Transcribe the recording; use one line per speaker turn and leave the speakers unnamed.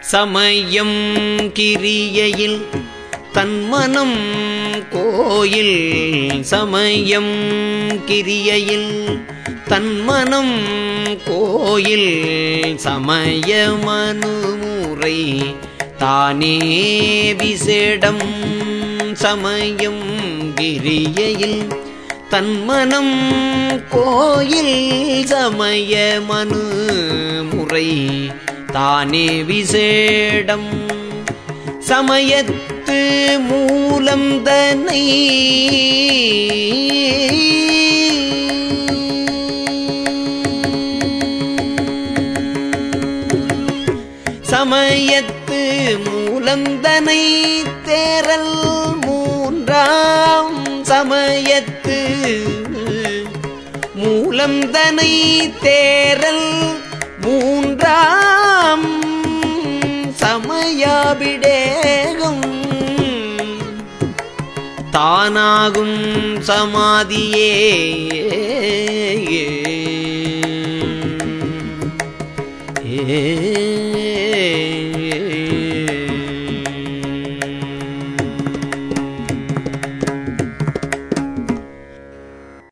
சமயம் கிரியையில் தன்மனம் கோயில். சமயம் கிரியையில் தன்மனம் கோயில். சமய மனுமுறை தானே விசேடம். சமயம் கிரியையில் தன்மனம் கோயில். சமய மனு முறை தானே விசேடம். சமயத்து மூலம் தனை சமயத்து மூலந்தனை தேரல் மூன்றாம் சமயத்து மூலந்தனை தேரல் அபிடேகம் தானாகும் சமாதியே. ஏ.